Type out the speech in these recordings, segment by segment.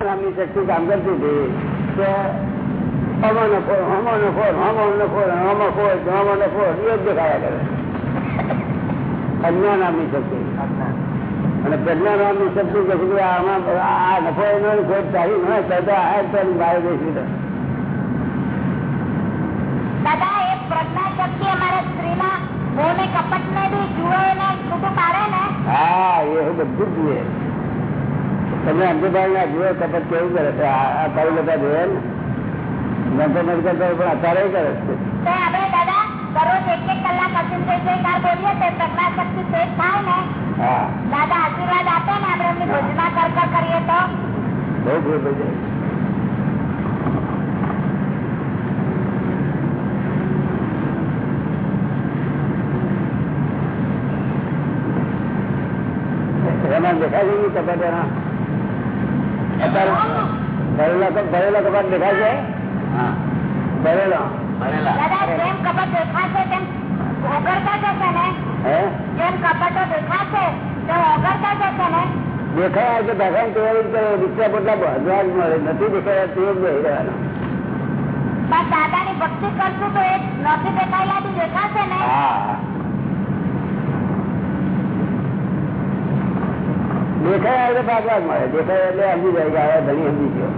નામની શક્તિ કામ કરતી હતી કે હમો નફો હમો નફો હમો નફો હમો ખોર હમો નફો એ જ દેખાયા કરે. અજ્ઞા નામની શક્તિ. અને પ્રજ્ઞા નામની શક્તિ કે છે આમાં આ નફો એનો ખોટ ચાલી ન દાદા આ ચાલી બહાર બેસી દાદા એ પ્રજ્ઞા શક્તિ અમારા સ્ત્રીના મોને કપટ ને બી જુએ ને છૂટું પાડે ને? હા એ બધું જ જોઈએ તમે અંજુભાઈ ના જુઓ કપટ કેવું કરે છે? આ કઈ બધા જોયે ને નંતર નંતર કરે પણ અત્યારે કરે છે. તો આપણે દાદા દરરોજ એક એક કલાક અસીમ થઈ જઈ કાલ બોલીએ તો પ્રજ્ઞા શક્તિ તેજ થાય ને. હા. દાદા આશીર્વાદ આપે ને આપણે એમની ભોજના કર કર કરીએ તો. બહુ ભૂલ થઈ જાય. એમાં દેખાય છે ને કપાટ એના અત્યારે ભરેલા કપ- કપાટ દેખાય છે? ભરેલો. જેમ કપટ દેખાશે તેમ ઓગળતા જશે ને? જેમ કપટો દેખાશે તેમ ઓગળતા જશે ને? દેખાય કે ભગવાન તૈયારી કરે? રિક્ષા પોટલા ભગવાન મળે. નથી દેખાયા તે જ રહેવાનો. પણ દાદાની ભક્તિ કરશું તો એ નથી દેખાયેલા દેખાશે ને? હા. દેખાય એટલે ભાગવા મળે. દેખાય એટલે સમજી જાય કે હવે ધણી સમજી ગયો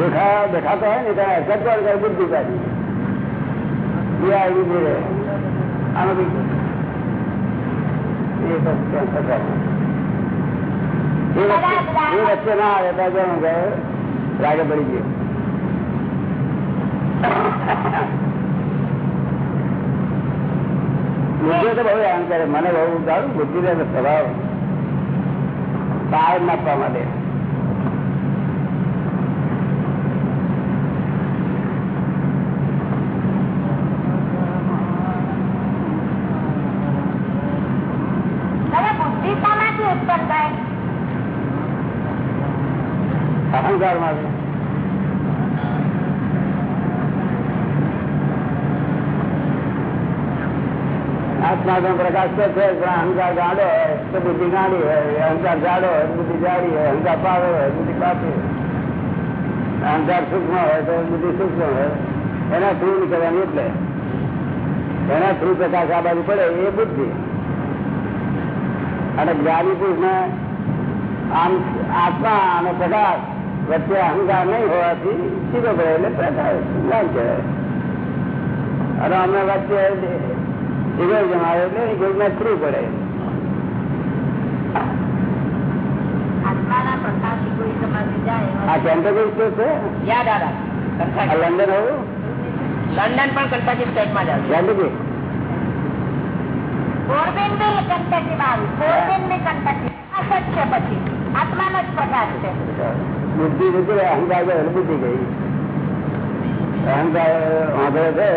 દેખા દેખાતો હોય ને ત્યારે હરકત કરે બુદ્ધિ કાઢી ઊભી રહે. આનો બી એ વચ્ચે ના આવે તો રાગે પડી ગયો. બુદ્ધિ તો બહુ આમ કરે મને બહુ સારું બુદ્ધિ સ્વભાવ. પાર નાખવા માટે દાદા બુદ્ધિ શામાંથી ઉત્પન્ન થાય અહંકાર માટે આત્મા નો પ્રકાશ તો છે પણ અહંકાર ગાડો હોય તો બુદ્ધિ ગાડી હોય અહંકાર જાડો હોય તો બુદ્ધિ જાડી હોય અહંકાર પાડો હોય તો બુદ્ધિ પાછી હોય અહંકાર સૂક્ષ્મ હોય તો બુદ્ધિ સૂક્ષ્મ હોય એના થ્રુ નીકળવાની એટલે। એના થ્રુ પ્રકાશ આ બાજુ પડે એ બુદ્ધિ અને જ્ઞાની પુરુષ ને આમ આત્મા અને પ્રકાશ વચ્ચે અહંકાર નહીં હોવાથી સીધો પડે એટલે પ્રકાશ જ્ઞાન કહેવાય. અને અમે વચ્ચે સીધો જમાવે એટલે થ્રુ પડે. આ છે? યા દાદા લંડન હોવું? લંડન પણ કંઠાજી સ્ટેટમાં જ આવ્યું માં આવ્યું પછી. આત્માનો જ પ્રકાશ છે. બુદ્ધિ નીકળે અહંકાર અનુભૂતિ ગઈ અહંકાર વાંધો છે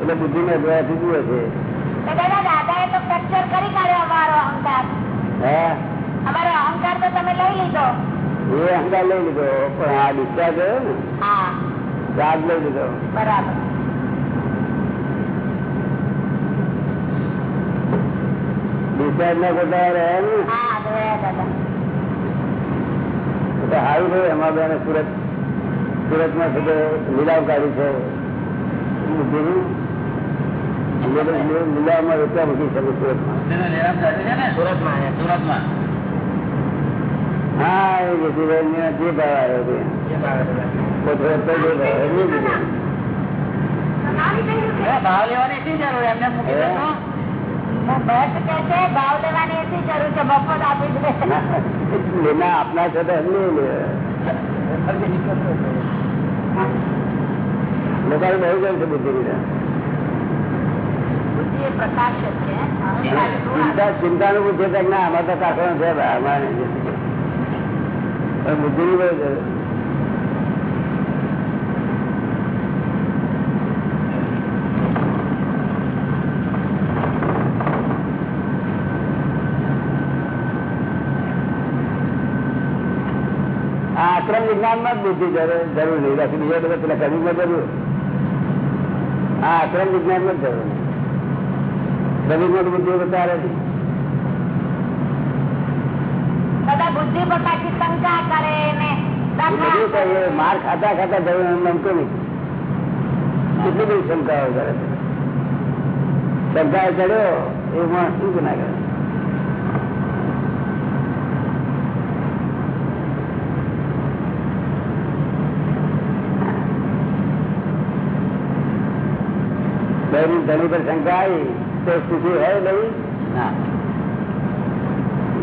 એટલે બુદ્ધિ ને જોવાથી જુએ છે. તો દાદા દાદાએ તો ફ્રેક્ચર કરી કાઢ્યો અમારો અહંકાર. હે? અમારો અહંકાર તો તમે લઈ લીધો. એ અહંકાર લઈ લીધો પણ આ ડિસ્ચાર્જ ને? ચાર્જ લઈ લીધો. બરાબર. ડિસ્ચાર્જ ના કરતા રહ્યા ને? સારું થયું એમાં બેન સુરત સુરતમાં છે લીલાવકારી છે. લીલાવમાં વેચવા મૂકી શકે સુરતમાં. સુરતમાં સુરતમાં. હા એ જેસીભાઈ જે ભાવ આવ્યો છે. છે. ભાવ લેવાની શી જરૂર? એમને મૂકી લેના આપના છે લોકોને બહુ ગમ છે બુદ્ધિ અહંકાર ચિંતા નું પૂછે ના તો કાકડો છે બુદ્ધિ ની બહુ જરૂર. આક્રમ વિજ્ઞાનમાં જ બુદ્ધિ જરૂર નહીં. બાકી બીજા બધા પેલા કવિ માં જરૂર. આ આક્રમ વિજ્ઞાનમાં જ જરૂર કવિ માં બુદ્ધિ બતાવે નહીં. બુદ્ધિ પર શંકા કરે ને એ બધું કહીએ માર ખાતા ખાતા જરૂર નમતો નહીં. કેટલી બધી શંકાઓ કરે શંકા ચડ્યો એ માણસ શું ના કરે? બહેની ધણી પર શંકા આવી તો સ્થિતિ હોય નહીં? ના.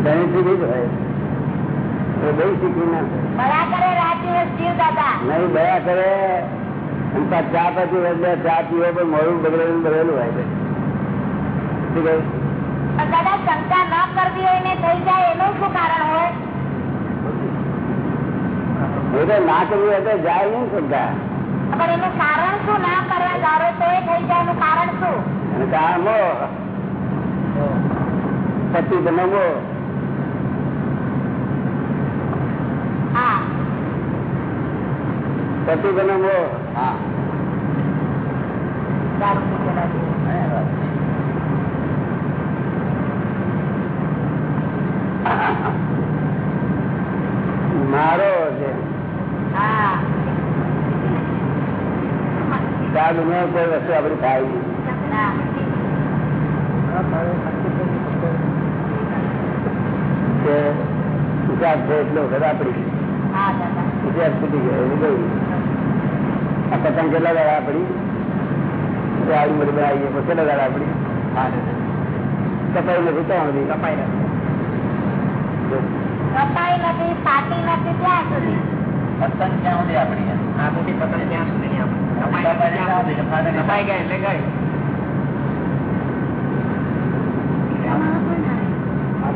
ધણી સુધી જ હોય. નહીં દયા કરે. ચા પછી ચા પીવો પણ મોડું બગડેલું બગડેલું હોય છે. શું દાદા શંકા ન કરવી હોય ને થઈ જાય એનું શું કારણ હોય? ના કરવું હોય તો જાય નહીં શંકા. પણ એનું કારણ શું ના કરવા ધારો તો એ થઈ જાય એનું કારણ શું? કારણ? મો પતિ બનાવો હા. બનાવો. મારો છે હા આ દુનિયા કોઈ વસ્તુ આપડી થાય કે છે એટલો વખત આપડી હા દાદા. છૂટી ગયો એવું કહ્યું. આ પતંગ કેટલા દાડા આપડી આવડી બધી બનાવીએ પછી કેટલા દાડા આપડી કપાઈ નથી તો આવડી કપાઈ કપાઈ નથી પાટી નથી ત્યાં સુધી? પતંગ ક્યાં સુધી આપણી આ મોટી પતંગ ત્યાં સુધી આપણી કપાઈ ગયા એટલે ગઈ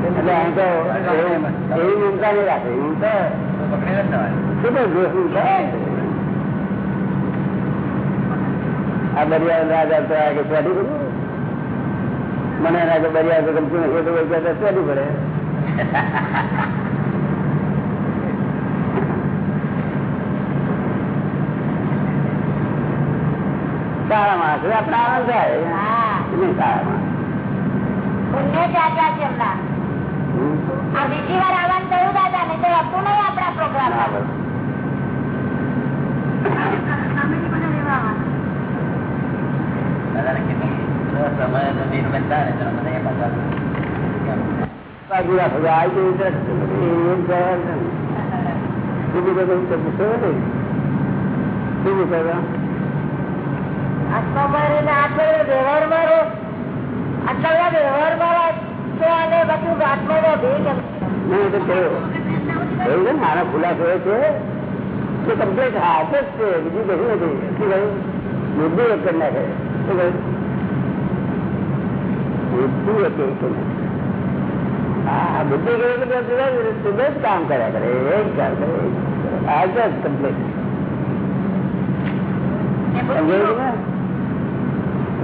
મને એના તો એવું- એવી મમતા નહીં રાખે હું તો પકડેલા જ થવાય શું તો જોશું થાય આ બરિયા રાજા તો આ કે સ્વાડી કરું મને એના કે બરિયા તો ગમતું નથી તો કોઈ કહેતા સ્વાડી પડે સારા માણસ આપણે આનંદ થાય બીજી વાર આવવાનું થયું દાદા ને તો હતું નહીં આપણા પ્રોગ્રામ સમય તો નીર બનતા ને તો મને એ પાછા બાજુ રાખો આ જેવી રીતે એમ કહેવાય ને. બીજું બધું તો પૂછો નહીં શું કરવા આત્મા વ્યવહારમાં રહો આટલા બધા વ્યવહારમાં છે અને બધું આત્માનો ભેગ એમ. નહીં તો કેવું એવું છે ને મારો ખુલાસો એ છે કે કમ્પ્લીટ હાથ જ છે બીજું કશું નથી. શું કહ્યું? બુદ્ધિ એક કરી નાખે. શું કહ્યું? બુદ્ધિ એક હા બુદ્ધિ કરે તો જ કામ કર્યા કરે એ જ કામ કરે હાથ જ કમ્પ્લીટ સમજાયું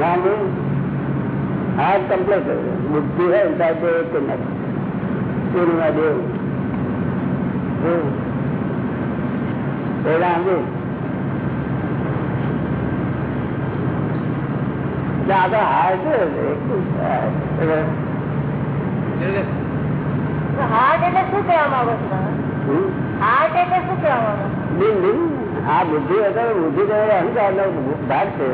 ના નહીં. હાથ કમ્પ્લીટ બુદ્ધિ હોય ને ત્યારે એક કરી દેવ. પેલા સમજે આપડે છે. એકલું હાર્ટ એટલે શું કહેવા માંગો છો? હાર્ટ એટલે શું કહેવા માંગો આ બુદ્ધિ હતો બુદ્ધિ તમારે અહંકાર ભાગ છે.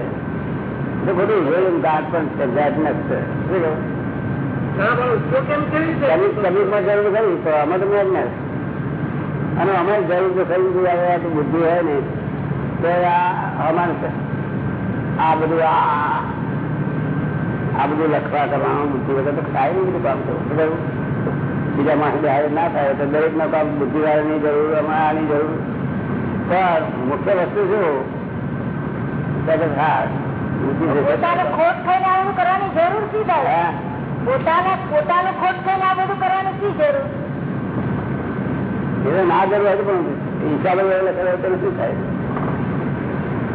તો બધું જોયું દાંત પણ છે જરૂર ખરી તો અમે તો મેં જ અને જરૂર તો ખરી બુદ્ધિ હોય ને તો આ અમારે. આ બધું આ બધું લખવા કરવાનું બુદ્ધિ વગર તો થાય નહીં બધું કામ કરવું. બીજા માણસ હારે ના થાય તો દરેક નો કામ બુદ્ધિવાળાની જરૂર અમારે આની જરૂર. પણ મુખ્ય વસ્તુ શું? હા ના જરૂર હોય પણ હિસાબે તો શું થાય?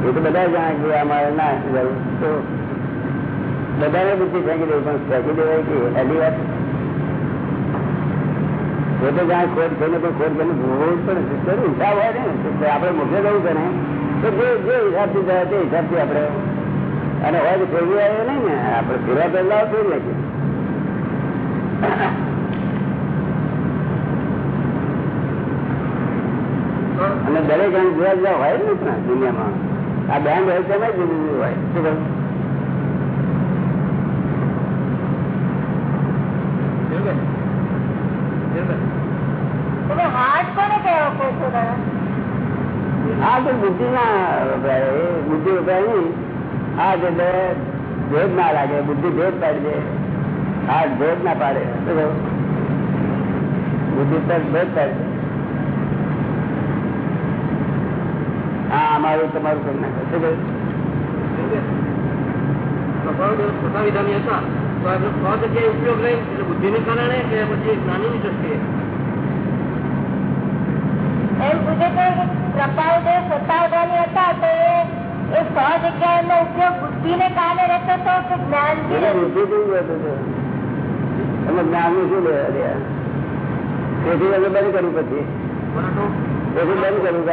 એ તો બધા જાણે કે અમારે ના જરૂર. તો બધાને બુદ્ધિ ફેંકી દેવી પણ ફેંકી દેવાય કે એની વાત? પોતે જાણે ખોટ થઈને પણ ખોટ કરીને ભોગવવું જ પડે હિસાબ હોય ને આપણે મોકલે જવું છે ને તો જે જે હિસાબથી જાય તે હિસાબથી આપણે અને તો ફેરવી આવે નહીં ને આપડે ફેરવા પહેલા ફેરવી નાખીએ અને દરેક રંગ જુદા જુદા હોય ને દુનિયામાં, આ બેન્ડ હોય તેમાં જુદું જુદું હોય. શું કહું તમે હાર્ટ કોને કહેવો કહો છો દાદા? હા, તો બુદ્ધિ ના બુદ્ધિ વપરાય નહીં. હા એટલે ભેદ ના લાગે બુદ્ધિ ભેદ પાડી દે હા ભેદ ના પાડે. બુદ્ધિ તક ભેદ પાડી હા અમારું તમારું કરી નાખે. શું કહ્યું? વિધાની હતા તો આપણે સો જગ્યાએ ઉપયોગ રહી એટલે બુદ્ધિને કારણે કે પછી જ્ઞાનીની દ્રષ્ટિએ? એમ પૂછે છે કે પ્રભાવદેવ સત્તાવધાની હતા તો એ એ સો જગ્યાએનો ઉપયોગ બુદ્ધિને કારણે રહેતો હતો કે જ્ઞાનથી બુદ્ધિ કેવું હતું તો? તમે જ્ઞાનનું શું લેવા દે તેથી અમે બંધ કર્યું પછી તેથી બંધ કર્યું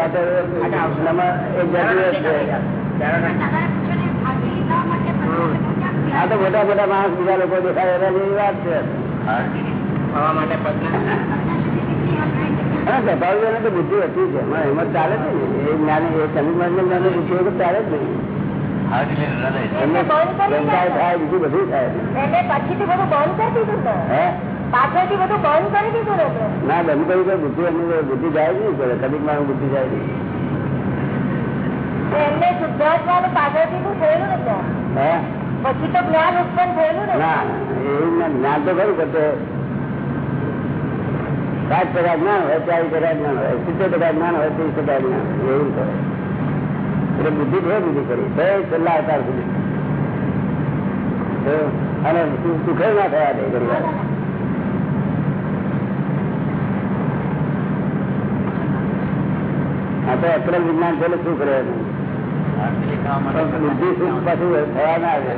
આ તો મોટા મોટા માણસ બીજા લોકો દેખાય એના જેવી વાત છે માટે હા સ્વભાવ તો બુદ્ધિ હતી છે એમાં એમાં ચાલે છે ને. એ જ્ઞાન એ સમીર જ્ઞાન બુદ્ધિ વગર ચાલે જ નહીં એમને સંસ્કાર થાય બીજું બધું થાય. એને પછીથી બધું બંધ કરી દીધું ને? હે? પાછળથી બધું બંધ કરી દીધું ને તો. બુદ્ધિ એમની બુદ્ધિ જાય જ નહીં કરે કદીક મારું બુદ્ધિ જાય નહીં. શુદ્ધાત્માનું પાછળથી તો થયેલું ને હે? પછી તો જ્ઞાન ઉત્પન્ન થયેલું ને? ના એવું જ્ઞાન તો ખરું કરતો સાત ટકા જ્ઞાન હોય ચાલીસ ટકા જ્ઞાન હોય સિત્તેર ટકા જ્ઞાન હોય ત્રીસ ટકા જ્ઞાન એવું કરે એટલે બુદ્ધિ છે બુદ્ધિ કરી. બે છેલ્લા અવતાર સુધી. તો અને સુખે ના થયા દે આ તો અક્રમ વિજ્ઞાન છે શું કરે બુદ્ધિ સુખ પાછું થયા ના આવે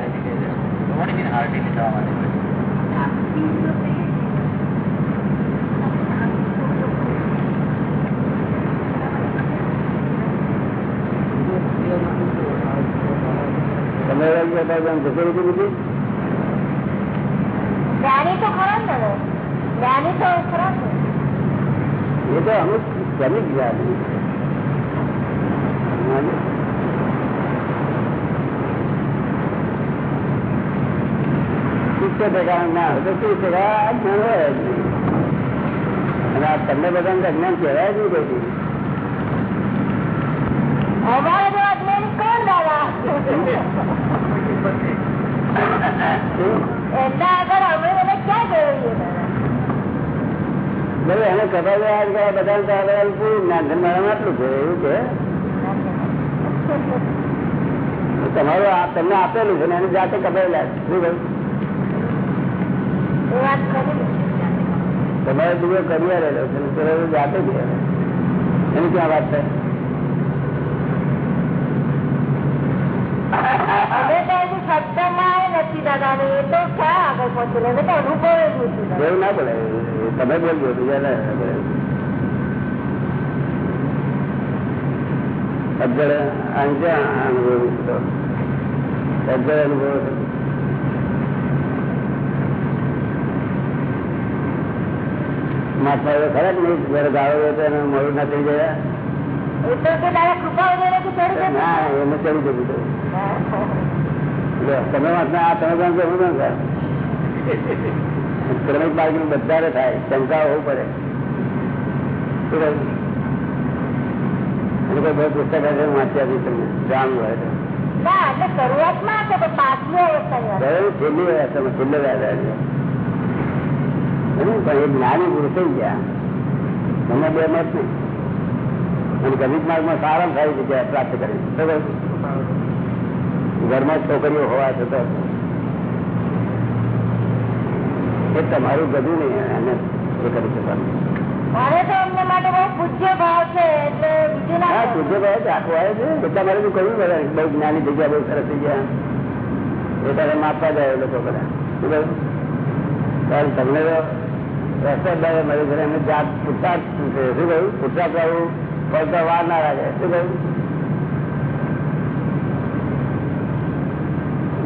તમે એવા ગયા હતા કે આમ ઘસેડી હતી? તો તો. એ તો અમુક સિત્તેર ટકા ના હોય તો ત્રીસ ટકા અજ્ઞાન હોય જ નહીં. અને આ તમને બધાને અજ્ઞાન કહેવાય જ નહીં કોઈ અમારે જો અજ્ઞાની કોણ દાદા એને ગયા બધા આટલું છે એવું કે તમારું તમને આપેલું છે ને એને જાતે કપાયેલા શું કહ્યું? વાત તમારે બીજો કરી રહેલો છે જાતે એની ક્યાં વાત થાય અમે તો હજુ સત્સંગમાં એ નથી દાદા અને એ તો ક્યાં આગળ પહોંચેલા અમે તો અનુભવ જ નથી દાદા. એવું ના બોલે તમે બોલજો બીજા અજ્જડ અનુભવ અજ્જડ અનુભવ માથા ખરા જ નહીં? ગાળો હોય તો મળું ના થઈ જતું. ના એને ચડી હતું. લો, તમે વાંચના આ તમે પણ હું પણ થાય ક્રમિક બાળકનું બધાને થાય શંકા હોવું પડે. શું કહ્યું? પુસ્તક હશે તમને. જાણવું હોય તો. શરૂઆતમાં? છેલ્લી જ્ઞાની પુરુષ થઈ ગયા. મને બે મત નહીં. અને ગણિત માર્ગમાં સારા સારી જગ્યાએ પ્રાપ્ત કરી? ઘરમાં છોકરીઓ હોવા છતાં. એ તમારું બધું નહીં એને એ કરી શકવાનું. મારે પૂજ્ય ભાવ છે આખું આવે છે. બધા મારે કહ્યું બધા બહુ જ્ઞાની જગ્યા બહુ સરસ થઈ એ તારે માપવા જાય લોકો બધા. શું કહ્યું? તમને રસ્તા ડાળે ઘરે જાત પૂછતા શું કહ્યું? પૂછતા કહ્યું પડતા વાર ના લાગે. શું કહ્યું?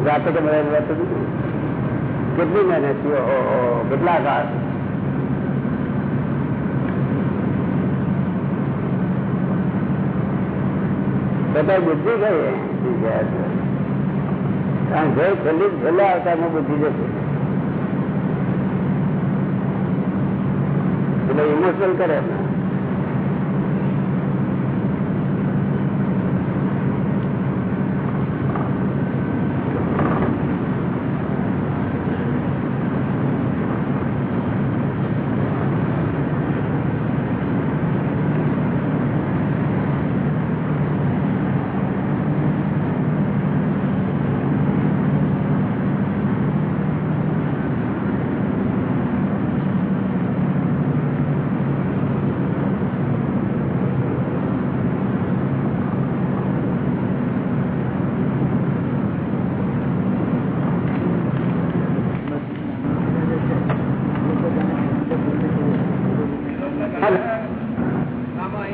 જાતે તો મળે વાત કેટલી મહેનત કેટલા કાળ બધા બુદ્ધિ ગઈ કારણ ઘર છેલ્લી છેલ્લા અવતારમાં બુદ્ધિ જશે એટલે ઇમોશનલ કરે એમને.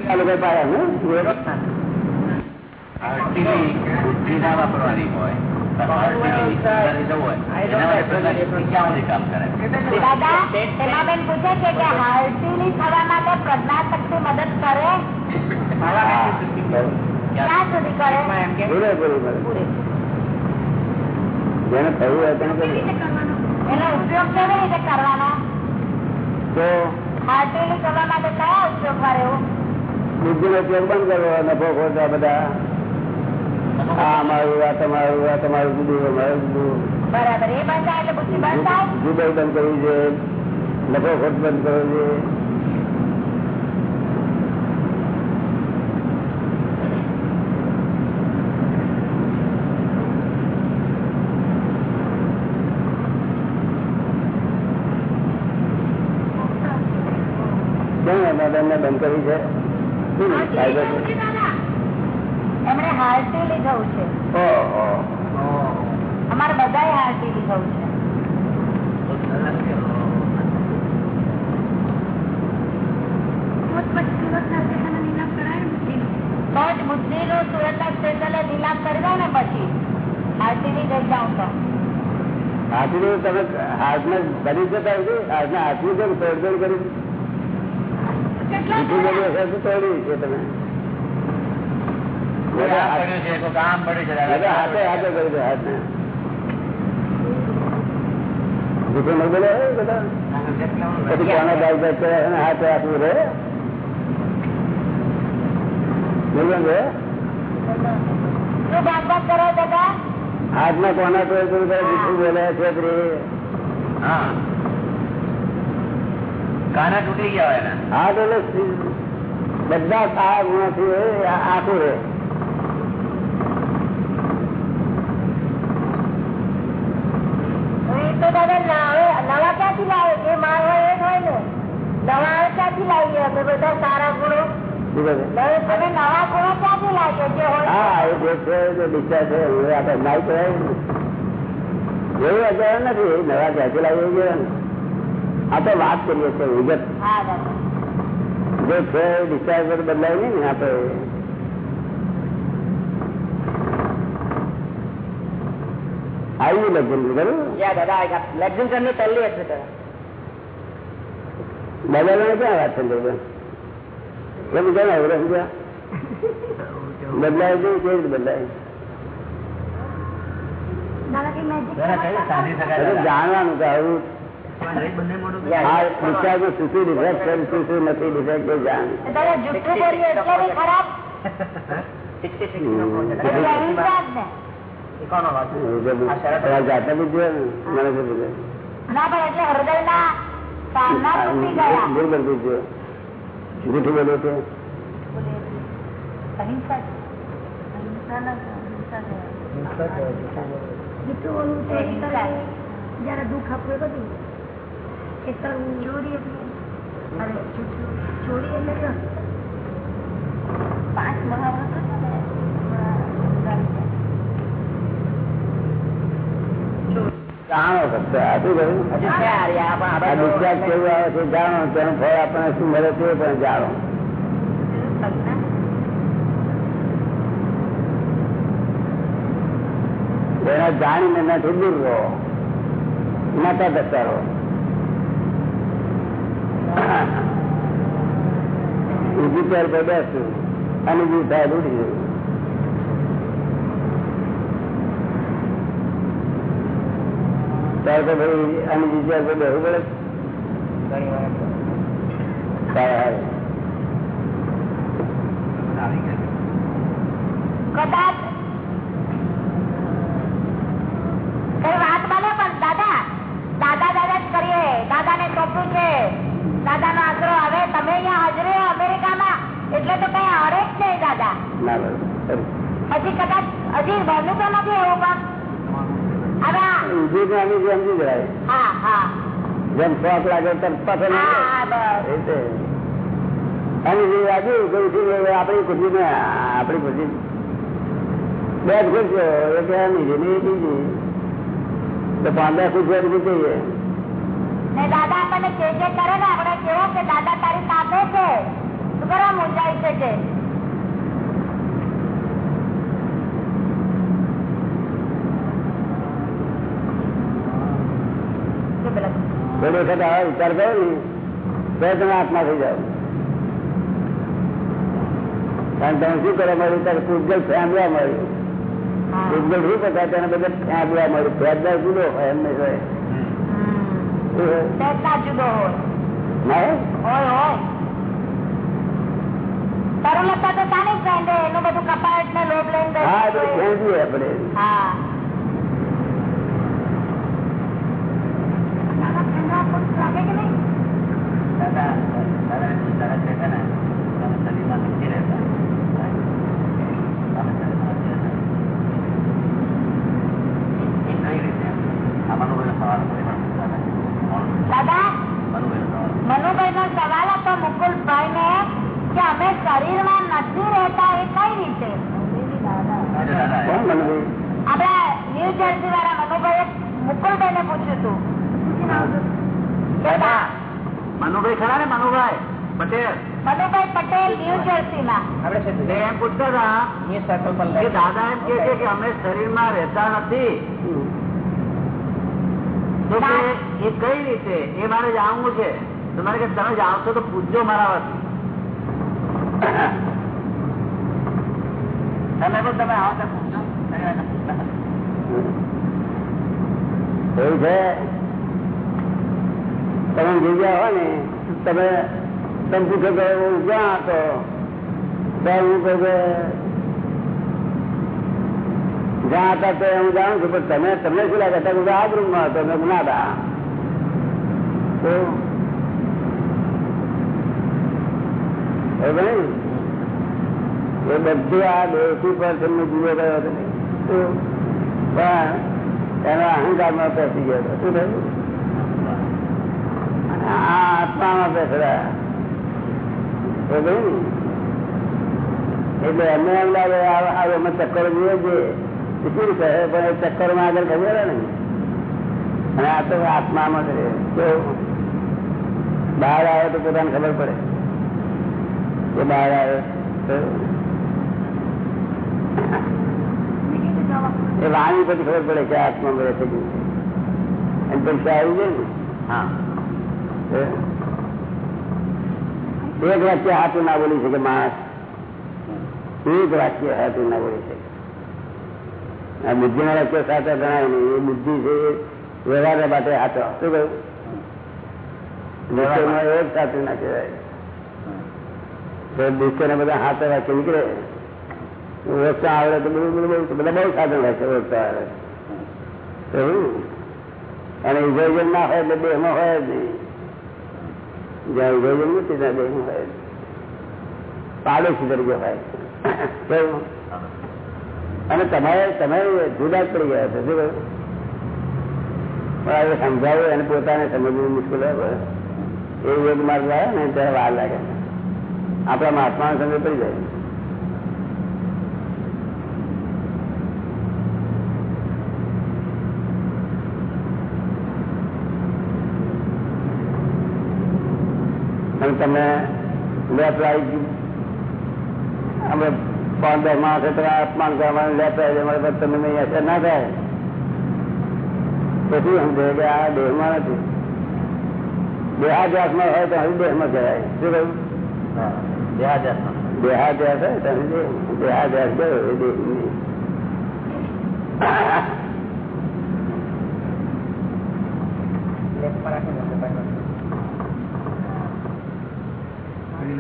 આ લોકો પાયા ને આરટીવી બુદ્ધિ ના વાપરવાની હોય આરટીવી જવું હોય એના માટે પ્રજ્ઞા ક્યાં સુધી કામ કરે દાદા હેમાબેન પૂછે છે કે હાર્ટીલી થવા માટે પ્રજ્ઞાશક્તિ મદદ કરે ક્યાં સુધી કરે પૂરેપૂરી મદદ. જેને થયું હોય તેને કરીએ એનો ઉપયોગ કેવી રીતે કરવાનો તો હાર્ટીલી કરવા માટે કયા ઉપયોગ કરે એવું બુદ્ધિ નો ઉપયોગ બંધ કરવો નફો ખોટા બધા? આ અમારું આ તમારું આ તમારું જુદું અમારું જુદું બરાબર બંધ કરવું છે. નફો ખોટ બંધ કરવો છે. બંધ કરી છે? એમણે હાર્ટીલી થવું છે. અમારે છે. સ્પેશિયલ નિલામ કરી ને પછી. હાર્ટીલી જઈ જાઉં તો. તમે હાથને બની જતા હાથને કરી? હાથમાં કોના જૂઠું બોલે છે કાના તૂટી ગયા હોય હા સી- બધા સાહેબ આ- આખું રે તો નવા ક્યાંથી લાવી? જે આ તો વાત કરીએ છીએ વિગત. હા જે છે ડિસ્ચાર્જ બદલાય ને આપણે આવ્યું લગ્ન લગ્નની પહેલી હતી બદલવાની ક્યાં વાત છે એમ કેમ અવરે સમજ્યા? બદલાય છે કેવી રીતે બદલાય? જાણવાનું કે આવું જૂઠું છે અહિંસા અહિંસા જયારે દુઃખ આપવું એ બધું ચોરી અરે ચોરી એટલે? પાંચ મહાવ્રતો છે ને જાણો તેનું ફળ આપણને શું મળે તે પણ જાણો. એના જાણીને નથી દૂર રહો. નતા જતા રહો. ઊભી ચાર પર બેસું અને જે થાય ઉડી જવું ત્યારે ભાઈ આની જે ચાર પર બેસવું પડે? ગયા કદાચ કઈ વાત બને પણ દાદા દાદા દાદા જ કરીએ દાદા ને સોંપ્યું છે દાદા નો આશરો હવે તમે અહીંયા હાજરે અમેરિકામાં એટલે તો કઈ હરે જ નહીં દાદા ના બરોબર હજી કદાચ હજી બન્યું તો નથી એવું પણ હવે આની જેમ સમજી જાય જેમ શોખ લાગે બસ. રીતે આપણી ખુશી ને આપણી ખુશી. બે જ ખુશ એક બીજી તો પાંદા ખુશીઓ જ જઈએ. દાદા આપણને કરે ને આપણે કેવો કે દાદા તારી સાથે છે. તું કરવા મૂંઝાય છે કે શું પેલા? થોડી વખત આવા વિચાર કરો ને તો તમે આત્મા થઈ જાઓ કારણ તમે શું કરવા મળ્યું ત્યારે પૂજગલ ફેંદવા મળ્યું હા. પૂજગલ શું કરતા? તેને બધે ફેંદવા મળ્યું ફેંદવા જુદો હોય એમને હોય. તરુલતા તો તાની જ એનું બધું કપાટ ને લોભ લઈને આપણે. હા. કે અમે શરીરમાં નથી રહેતા એ કઈ રીતે? આપડા ન્યુ જર્સી વાળા મનુભાઈ મુકુલભાઈ ને પૂછ્યું હતું. મનુભાઈ ખરા ને મનુભાઈ? પટેલ? મનુભાઈ પટેલ ન્યુ જર્સી માં એમ પૂછતા હતા કે દાદા એમ કે છે કે અમે શરીરમાં રહેતા નથી. તો એ કઈ રીતે? એ મારે જાણવું છે. તમારે મારે કે તમે જાણશો તો પૂછજો મારા વતી. તમે પણ તમે આવો પૂછજો. એવું છે? તમે જગ્યા હોય ને, તમે તમે પૂછો કે હું ક્યાં હતો? હું કહું કે જ્યાં હતા તે હું જાણું છું, પણ તમે, તમને શું લાગે? હતા કે આ જ રૂમમાં હતો, મેં ના હતા તો એ બધું આ દેશી પર તમને જીવો ગયો હતો પણ એનો અહંકારમાં બેસી ગયો હતો. શું થયું? આત્મામાં બેસડા. એટલે એમને એમ લાગે અમે ચક્કર જોઈએ છે. પણ એ ચક્કરમાં આગળ ખબર ને. અને આ તો આત્મામાં જ તો બહાર આવે તો પોતાને ખબર પડે. કે બહાર આવે એ વાણી પછી ખબર પડે કે આત્મા મળે છે. ગયું એમ પૈસા આવી જાય ને? હા. એક વાક્ય હાથું ના બોલી શકે માણસ. એક વાક્ય હાથું ના બોલી શકે. આ બુદ્ધિના વાક્ય સાચા ગણાય નહીં. એ બુદ્ધિ છે એ વ્યવહાર માટે હાથો. શું કહ્યું? એક સાચું ના કહેવાય. બધા હાથ વાક્ય નીકળે. ઓળખતા આવડે તો બધું બધું બધા બહુ સાધન હોય છે આવડે. અને ઇગોઇઝમ ના હોય એટલે દેહમાં હોય જ નહીં. જ્યાં ઇગોઇઝમ છે ત્યાં દેહમાં હોય. પાડોશી તરીકે હોય? અને તમારે તમે જુદા જ પડી ગયા છો, શું હવે સમજાવું અને પોતાને સમજવું મુશ્કેલ એ યોગ માર્ગ લાવે ને, ત્યારે વાર લાગે. આપણા મહાત્મા સમજ પડી જાય. અને તમે લેપ લાવી પાંચ દસ માણસે તમે અપમાન કરવાનું લાવી અમારે તમે નહીં અસર ના થાય. પછી સમજે કે આ દેહમાં નથી? દેહાદ્યાસમાં હોય તો હજી દેહમાં કહેવાય. શું કહ્યું? દેહાદ્યાસમાં દેહાદ્યાસ હોય તો. દેહાદ્યાસ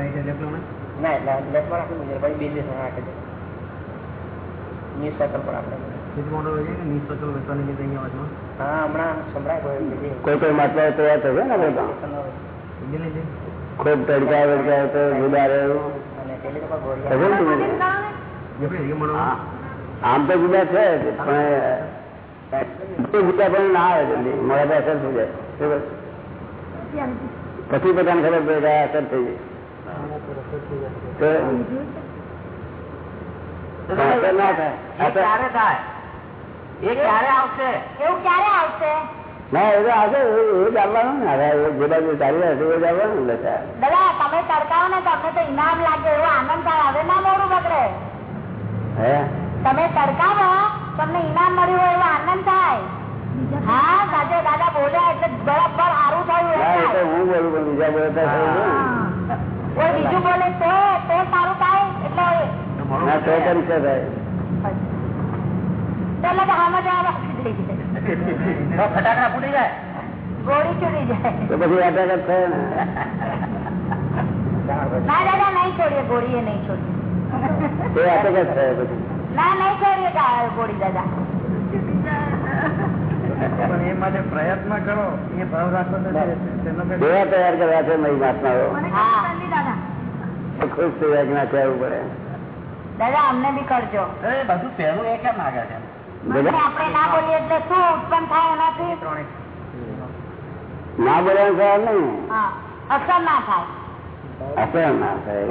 એ દેહ નહીં. ના એટલે લેફ્ટમાં રાખી મૂકીએ પછી બે દિવસ રાખે છે સર્કલ પર આપણે કોઈ કોઈ માટલા તૈયાર થશે ને બધા? ખૂબ તડકા વડકા તો. આમ તો જુદા છે પણ તે જુદા પણ ના આવે જલ્દી. મોડા અસર થઈ જાય? પછી બધાને ખબર પડે અસર થઈ અસર ના એ આવશે? એ જ આવવાનું હવે. ચાલી એ જ આવવાનું બધા. તમે તડકાવો ને તમને તો ઇનામ લાગે એવો આનંદ થાય. હવે ના મોડું બગડે. હે? તમે તડકાવો તમને ઇનામ મળ્યું હોય એવો આનંદ થાય. હા સાચે. દાદા બોલ્યા એટલે બરાબર સારું થયું. હું બોલું પણ બીજા બોલતા. કોઈ બીજું બોલે તો તો સારું થાય એટલે ના તો કરી શકાય એટલે તો હામે જવાબ આપી દઈએ. તો ફટાકડા ફૂટી જાય? ગોળી ચૂડી જાય. તો પછી અટક થાય ના. દાદા નહીં છોડીએ ગોળીએ નહીં છોડીએ. ના નહીં છોડીએ ગોળી દાદા. પ્રયત્ન કરો એ ભાવ રાખો દેવા તૈયાર કર્યા છે મહી મહાત્માઓ ખુશ થઈ જાય ના કહેવું પડે. દાદા અમને બી કરજો. બધું પહેલું એ કેમ આગળ છે? આપણે ના બોલીએ એટલે શું ઉત્પન્ન થાય એનાથી? ના બોલ્યા નહીં. અસર ના થાય. અસર ના થાય.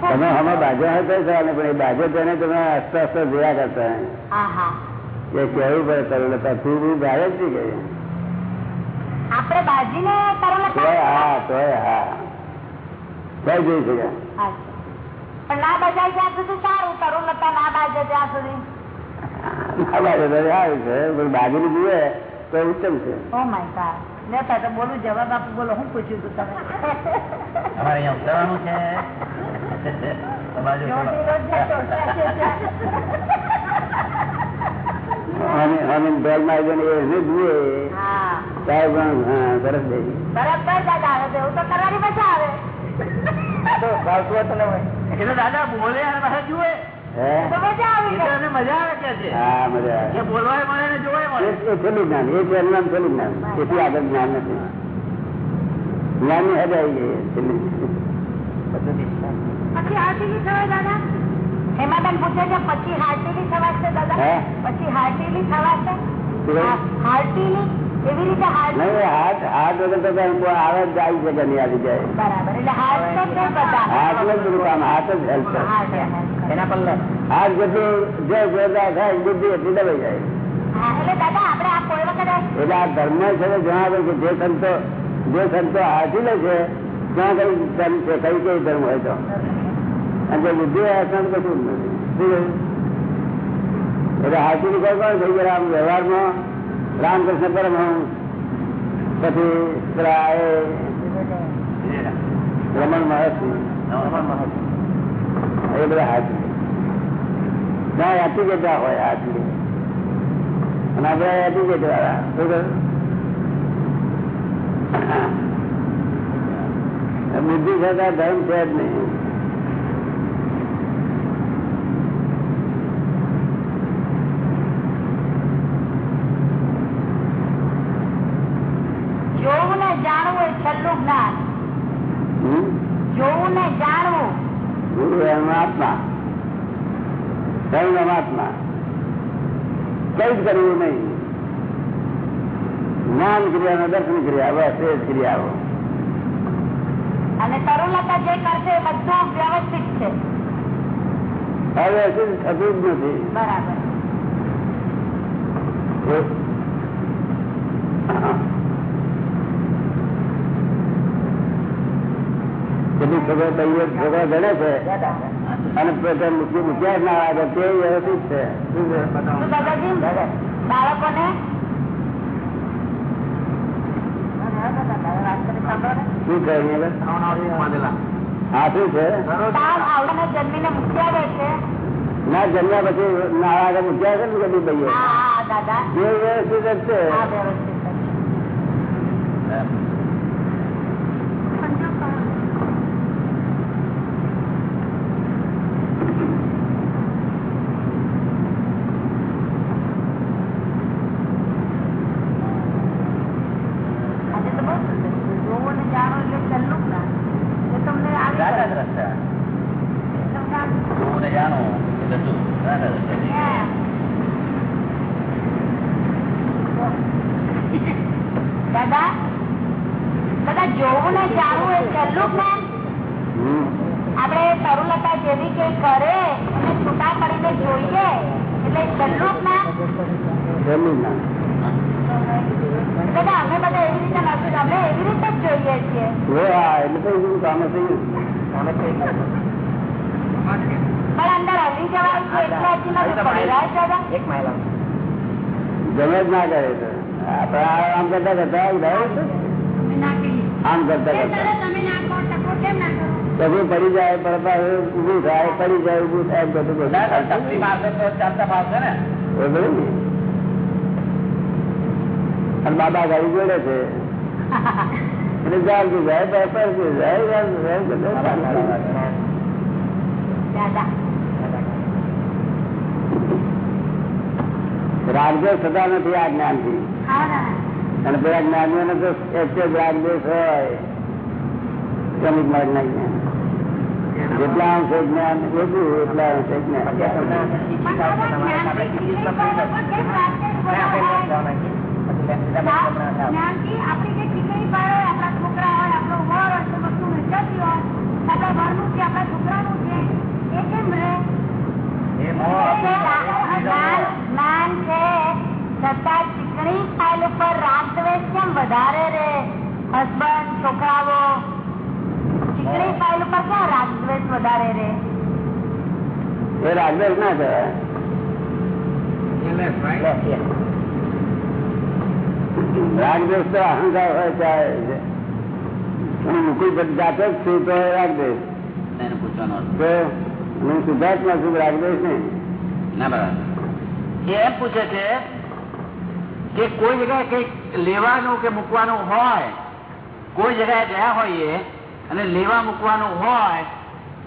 તમે હમણાં બાજુ હોય તો સવાલ નહીં પણ એ બાજુ તેને તમે હસતા હસતા જોયા કરતા. હોય. કેવું હા કે પડે તરુણ તું બી ગાય જ ગઈ આપણે બાજીને તોય હા તો હા. કઈ જઈ શકે પણ ના બજાય ત્યાં સુધી સારું તરુણ ના બાજે ત્યાં સુધી. ના બાજુ તો સારું છે પણ બાજુની જુએ તો ઉત્તમ છે. Oh my God. લેતા તો બોલું જવાબ આપું બોલો હું પૂછ્યું તું તમે અમારે અહીંયા ઉતરવાનું છે. જાય, અને બેગમાં આવીને એને જુએ. ત્યારે પણ હા સરસ આવે આવે. આવી જાય આવે આવે. એ જ્ઞાનની આવી ગઈ હેમાબેન પૂછે છે પછી હાર્ટીલી થવાશે દાદા? પછી હાર્ટીલી થવાશે? હાર્ટીલી? એવી રીતે હાર્ટ નહીં હાથ હાથ વગર તો આવે જ આવી શકે નહીં આવી જાય બરાબર એટલે હાર્ટ જ કામ જ હેલ્પ હાર્ટ. એના પર લે. જેટલું જે જોરદાર થાય બુદ્ધિ એટલી દબાઈ જાય. એટલે દાદા આપણે આ કોઈ વખત ધર્મ છે ને જણાવે કે જે સંતો જે સંતો હાથી લે છે ત્યાં કઈ ધર્મ છે? કઈ કઈ ધર્મ હોય તો? અને જે બુદ્ધિ કશું જ નથી એટલે હાથી ની કોણ થઈ ગયા આમ વ્યવહારમાં રામકૃષ્ણ પરમહંસ. પછી રમણ મહર્ષિ. એ બધા હાથી ના હાથી જતા હોય હાથી અને આપણે હાથી જતા વાળા? બુદ્ધિ થતા ધર્મ છે જ નહીં જોવું ને જાણવું એ છેલ્લું જ્ઞાન હમ? જોવું ને જાણવું એનો આત્મા કઈ જ કરવું નહીં. જ્ઞાન ક્રિયા દર્શન ક્રિયા બસ એ જ ક્રિયાઓ અને તરુલતા જે કરશે બધું વ્યવસ્થિત છે. હવે શું થતું જ નથી. બરાબર. બધી ખબર બૈયો ખબર ગણે છે. અને પોતે મૂકી મૂક્યા ના આવે તે વ્યવસ્થિત છે. બાળકોને? શું હા શું ના જન્મ્યા પછી નાળા મૂક્યા છે ને બધી ભાઈ હા હા એ વ્યવસ્થિત જ છે હા વ્યવસ્થિત છે. આજે તો બહુ સુંદર છે. જોવો ને જાણો એટલે છેલ્લું જ્ઞાન. એ તમને આવી રાધા જાય. રસ્તા તમને આવી જોવું ને જાણવું એટલે શું રાધા રસ્તા જાય. દાદા દાદા જોવું ને જાણવું એ છેલ્લું જ્ઞાન હમ. આપણે તરુલતા જેવી કે કરે અને છૂટા પડીને જોઈએ એટલે છેલ્લું જ્ઞાન છેલ્લું જ્ઞાન. દાદા અમે બધા એવી રીતે નથી અમે એવી રીતે જ જોઈએ છીએ જો હા એટલે તો એવું કામ થઈ ગયું પણ અંદર હલી જવાય છે એટલે હજી નથી પડી રહ્યા છે દાદા ગમે જ ના કરે તો આપણે આમ કરતા કરતા ઉડાવે છે. પછી પડી જાય પડતા ઉભું થાય પડી જાય ઉભું થાય બધું બધું. ના બાબા ગાડી જોડે છે. એટલે જાય જાય બધું થતા નથી આ જ્ઞાનથી અને પેલા જ્ઞાનીઓને તો એક જ રાગદ્વેષ હોય. ક્રમિક માર્ગ ના જ્ઞાન. જેટલા અંશે જ્ઞાન એટલું એટલા અંશે જ્ઞાન. ચીકણી ફાઇલ ઉપર રાગ દ્વેષ કેમ વધારે રે હસબન્ડ છોકરાઓ ચીકણી ફાઇલ ઉપર ક્યાં રાગ દ્વેષ વધારે રે એ ના કહેવાય તો અહંકાર હોય ત્યારે હું મુકુલ જાતો જ છું તો પૂછવાનો તો હું સિદ્ધાર્થમાં છું રાગદ્વેષ નહીં. ના બરાબર. એમ પૂછે છે કે કોઈ જગ્યાએ કંઈક લેવાનું કે મૂકવાનું હોય કોઈ જગ્યાએ ગયા હોઈએ અને લેવા મૂકવાનું હોય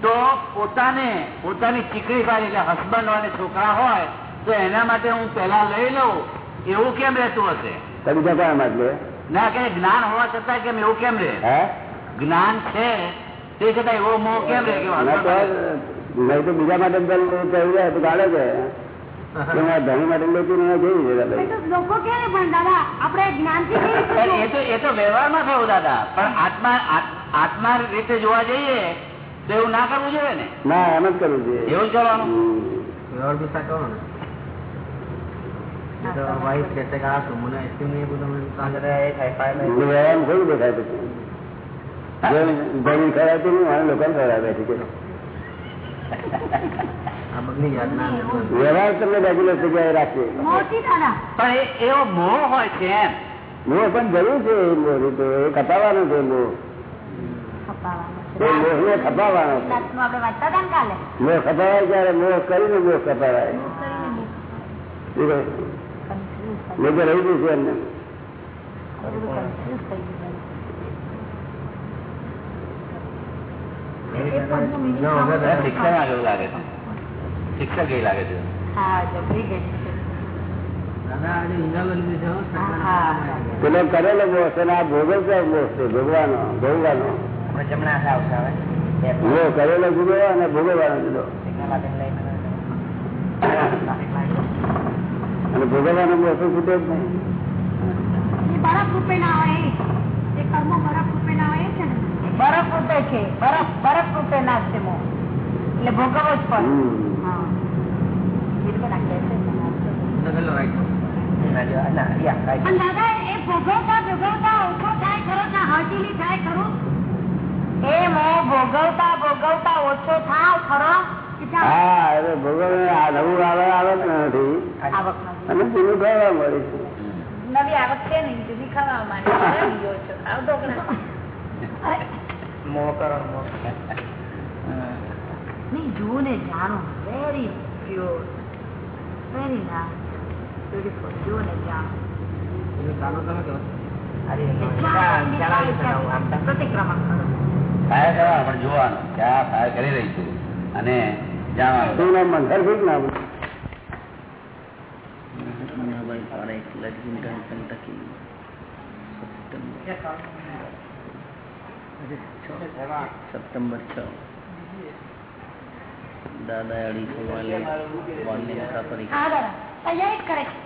તો પોતાને પોતાની ચીકણી કાઢી એટલે હસબન્ડ અને છોકરા હોય તો એના માટે હું પેલા લઈ લઉં. એવું કેમ રહેતું હશે? કદી જતા ના કે જ્ઞાન હોવા છતાં કેમ એવું કેમ રહે જ્ઞાન છે તે છતાં એવો મોહ કેમ રહે કે તો નહીં તો બીજા માટે બલ કહ્યું જાય તો ગાળે છે. એ તો લોકો કે ને પણ દાદા આપણે જ્ઞાનથી કેવી રીતે પણ એ તો એ તો વ્યવહારમાં થયું દાદા. પણ આત્મા આત- આત્મા રીતે જોવા જઈએ તો એવું ના કરવું જોઈએ ને? ના એમ જ કરવું જોઈએ. એવું જ કરવાનું? પણ એવો મોહ હોય છે એમ. મોહ પણ જરૂર છે એ મોહ તો એ કપાવવાનો છે મોહ. મોહ ને ખપાવવાનો છે. રાતનું આપણે વાંચતા હતા ને કાલે. મોહ ખપાવાય ત્યારે મોહ કરીને મોહ ખપાવાય. મેં તો રહી ગયું છે એમને. શિક્ષણ આગળ લાગે છે. શિક્ષક એ લાગે છે. હા જબરી ગઈ હા પેલો કરેલો મોહ છે ને આ ભોગવતો મોહ છે ભોગવાનો ભોગવાનો કરેલો જુદો અને ભોગવવાનો જુદો અને ભોગવવાનો તો છૂટે જ નહીં. બરફ રૂપે ના હોય એ. એ બરફ રૂપે ના હોય છે ને? બરફ રૂપે છે. બરફ બરફ રૂપે ના છે એટલે ભોગવવો જ પડે. હમ. હા. બિલકુલ આ કહે છે. પણ દાદા એ ભોગવતા ભોગવતા ઓછો થાય ખરો ના હાર્ટીલી થાય ખરું? ભોગવતા ભોગવતા ઓછો થાવ ખરો? હા એટલે ભગવાન આ નવું આવે આવક નથી અને જૂનું કરવા મળે છે. નવી આવક છે ને જુદી ખાવા માંડી ગયો છો ખાવ ઢોકળા. નહીં જુઓ ને જાણો. Very pure very nice beautiful જુઓ ને જાણો. તમે કરો ફાયર કરવા પણ જોવાનું કે ફાયર કરી રહી છું અને નામ સપ્ટેમ્બર છ. દાદા અઢીસો વાલે મુસાફરી હા દાદા તૈયારી જ કરે છે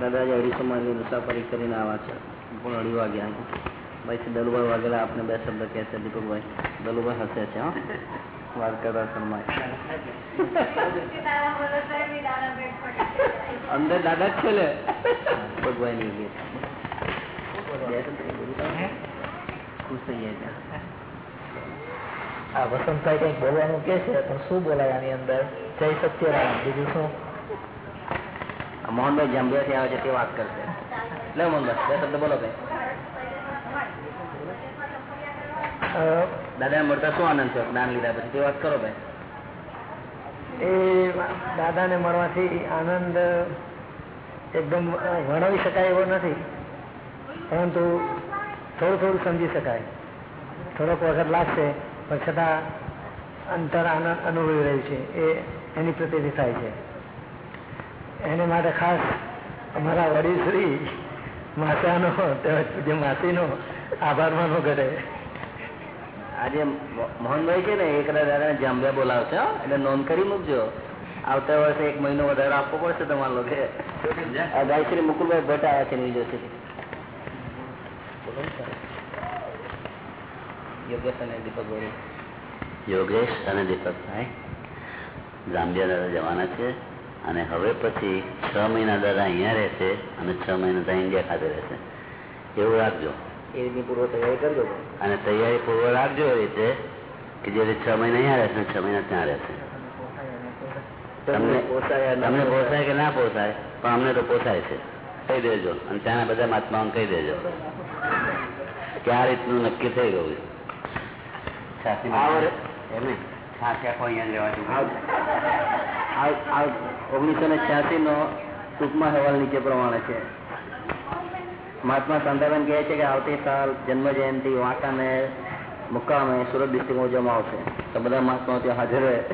દાદાજી માઇલની મુસાફરી કરીને આવ્યા છે. પણ અઢી વાગ્યા ભાઈ દલુભાઈ વાઘેલા આપને બે શબ્દ કહે છે, દીપકભાઈ. દલુભાઈ હસે છે, હા. વાત કરતા શર્મા અંદર દાદા જ છે લે. દીપકભાઈ ની ખુશ થઈ જાય આ વસંતભાઈ કંઈક બોલવાનું કે છે પણ શું બોલાય આની અંદર? જય સત્યનારાયણ. બીજું શું? મોહનભાઈ જાંબિયાથી આવે છે તે વાત કરશે. લે મોહનભાઈ બે શબ્દ બોલો ભાઈ. દાદા મળતા શું આનંદ છે? જ્ઞાન લીધા પછી તે વાત કરો ભાઈ. એ દાદાને મળવાથી આનંદ એકદમ વર્ણવી શકાય એવો નથી. પરંતુ થોડું થોડું સમજી શકાય. થોડોક વખત લાગશે પણ છતાં અંતર આનંદ અનુભવી રહ્યું છે. એ એની પ્રતિથી થાય છે. એને માટે ખાસ અમારા વડીલ શ્રી માતાનો તેમજ પૂજ્ય માસીનો આભાર માનવો ઘટે આજે મોહનભાઈ છે ને એક દાદા જાંબે બોલાવશે હો. એટલે નોંધ કરી મૂકજો. આવતા વર્ષે એક મહિનો વધારે આપવો પડશે તમારા લોકો. ગાયશ્રી મુકુલભાઈ ભટ્ટ આવ્યા છે ન્યૂ જર્સીથી યોગેશ અને દીપકભાઈ યોગેશ અને દીપકભાઈ. જાંબિયા દાદા જવાના છે. અને હવે પછી છ મહિના દાદા અહીંયા રહેશે અને છ મહિના ત્યાં ઇન્ડિયા ખાતે રહેશે. એવું રાખજો. એ રીતની પૂર્વ તૈયારી કરજો અને તૈયારી પૂર્વ રાખજો એ રીતે કે જે છ મહિના અહીંયા રહેશે છ મહિના ત્યાં રહેશે. તમને પોસાય તમને પોસાય. કે ના પોસાય? પણ અમને તો પોસાય છે. કહી દેજો. અને ત્યાંના બધા મહાત્માઓને કહી દેજો. કે આ રીતનું નક્કી થઈ ગયું છાસી એમને છાસી આખો અહીંયા આવજો. રહેવા ઓગણીસો ને છ્યાસી નો ટૂંકમાં અહેવાલ નીચે પ્રમાણે છે. મહાત્મા શાંતાબેન કહે છે કે આવતી સાલ જન્મ જયંતિ વાંકાને મુકામે, સુરત ડિસ્ટ્રિક્ટમાં ઉજવવામાં આવશે. તો બધા મહાત્માઓ ત્યાં હાજર રહે.